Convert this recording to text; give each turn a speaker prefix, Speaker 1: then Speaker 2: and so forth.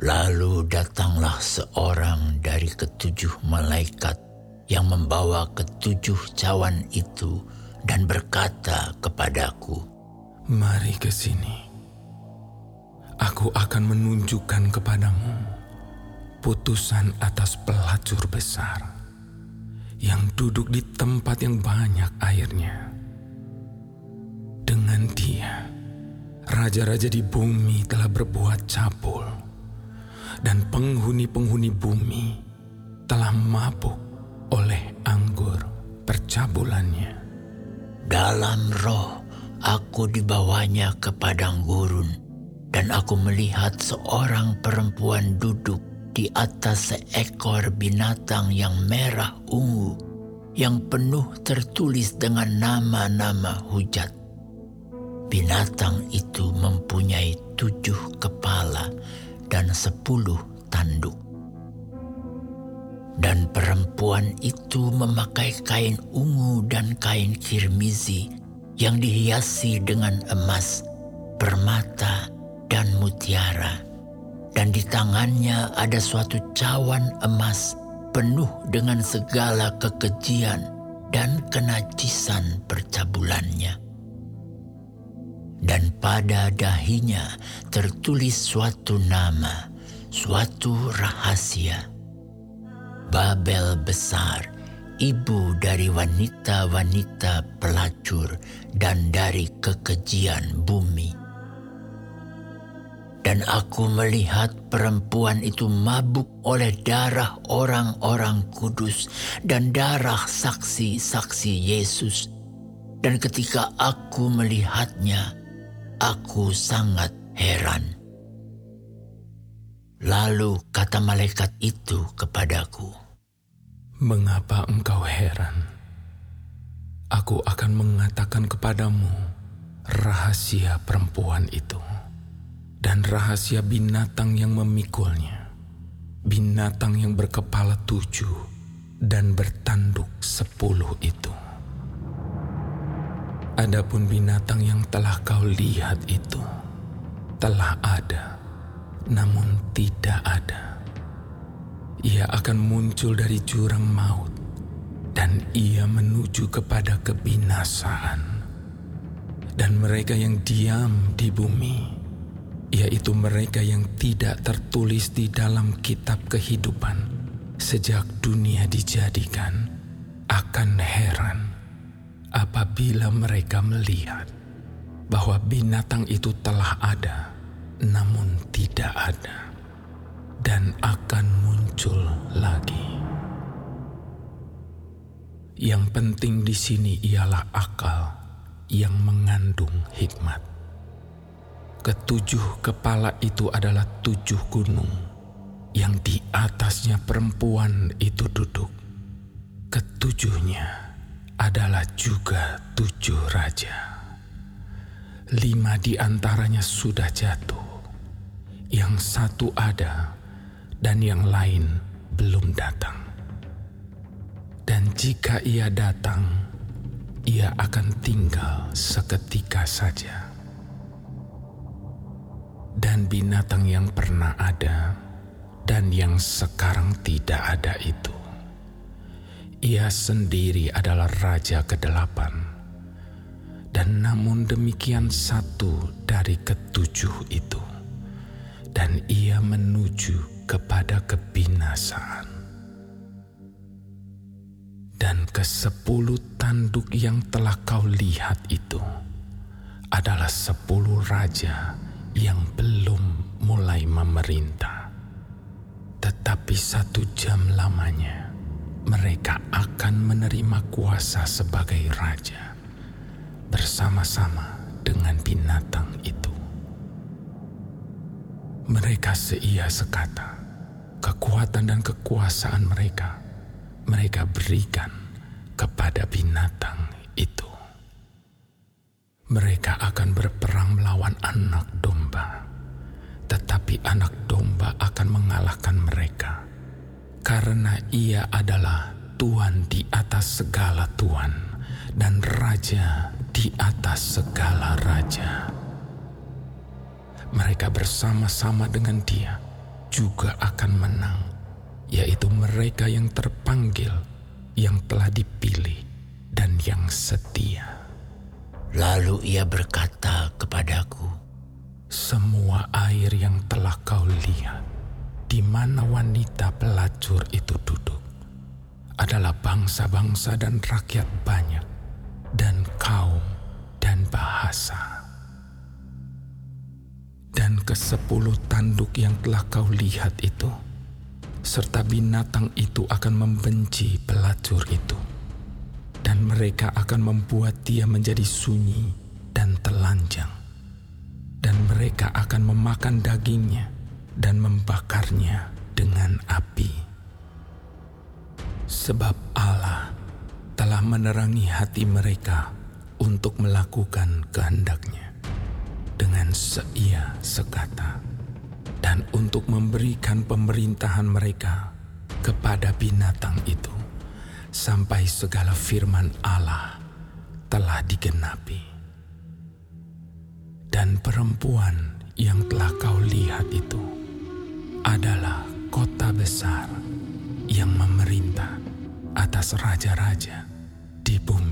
Speaker 1: Lalu datanglah seorang dari ketujuh malaikat yang membawa ketujuh cawan itu dan berkata kepadaku,
Speaker 2: Mari ke sini. Aku akan menunjukkan kepadamu putusan atas pelacur besar yang duduk di tempat yang banyak airnya. Dengan dia, raja-raja di bumi telah berbuat cabul dan penghuni-penghuni bumi telah mabuk oleh anggur percabulannya.
Speaker 1: Dalam roh aku dibawanya ke padang gurun dan aku melihat seorang perempuan duduk di atas seekor binatang yang merah ungu yang penuh tertulis dengan nama-nama hujat. Binatang itu mempunyai tujuh kepala dan sepuluh tanduk. Dan perempuan itu memakai kain ungu dan kain kirmizi yang dihiasi dengan emas, permata, dan mutiara. Dan di tangannya ada suatu cawan emas penuh dengan segala kekejian dan kenajisan percabulannya dan pada dahinya tertulis suatu nama, suatu rahasia. Babel besar, ibu dari wanita-wanita pelacur dan dari kekejian bumi. Dan aku melihat perempuan itu mabuk oleh darah orang-orang kudus dan darah saksi-saksi Yesus. Dan ketika aku melihatnya, aku sangat heran. Lalu kata malaikat itu kepadaku,
Speaker 2: Mengapa engkau heran? Aku akan mengatakan kepadamu rahasia perempuan itu dan rahasia binatang yang memikulnya, binatang yang berkepala tujuh dan bertanduk sepuluh itu. Adapun binatang yang telah kau lihat itu telah ada, namun tidak ada. Ia akan muncul dari jurang maut, dan ia menuju kepada kebinasaan. Dan mereka yang diam di bumi, yaitu mereka yang tidak tertulis di dalam kitab kehidupan sejak dunia dijadikan, akan heran apabila mereka melihat bahwa binatang itu telah ada, namun tidak ada, dan akan muncul lagi. Yang penting di sini ialah akal yang mengandung hikmat. Ketujuh kepala itu adalah tujuh gunung yang di atasnya perempuan itu duduk. Ketujuhnya adalah juga tujuh raja. Lima di antaranya sudah jatuh, yang satu ada, dan yang lain belum datang. Dan jika ia datang, ia akan tinggal seketika saja. Dan binatang yang pernah ada dan yang sekarang tidak ada itu ia sendiri adalah raja kedelapan, dan namun demikian satu dari ketujuh itu, dan ia menuju kepada kebinasaan. Dan kesepuluh tanduk yang telah kau lihat itu adalah sepuluh raja yang belum mulai memerintah, tetapi satu jam lamanya mereka akan menerima kuasa sebagai raja bersama-sama dengan binatang itu. Mereka seia sekata, kekuatan dan kekuasaan mereka, mereka berikan kepada binatang itu. Mereka akan berperang melawan anak domba, tetapi anak domba akan mengalahkan mereka karena ia adalah Tuhan di atas segala Tuhan dan Raja di atas segala Raja. Mereka bersama-sama dengan Dia juga akan menang, yaitu mereka yang terpanggil, yang telah dipilih, dan yang setia.
Speaker 1: Lalu ia berkata kepadaku,
Speaker 2: Semua air yang telah kau lihat, di mana wanita pelacur itu duduk, adalah bangsa-bangsa dan rakyat banyak, dan kaum dan bahasa. Dan kesepuluh tanduk yang telah kau lihat itu, serta binatang itu akan membenci pelacur itu, dan mereka akan membuat dia menjadi sunyi dan telanjang, dan mereka akan memakan dagingnya dan membakarnya dengan api. Sebab Allah telah menerangi hati mereka untuk melakukan kehendaknya dengan seia sekata dan untuk memberikan pemerintahan mereka kepada binatang itu sampai segala firman Allah telah digenapi. Dan perempuan yang telah kau lihat itu adalah kota besar yang memerintah atas raja-raja di bumi.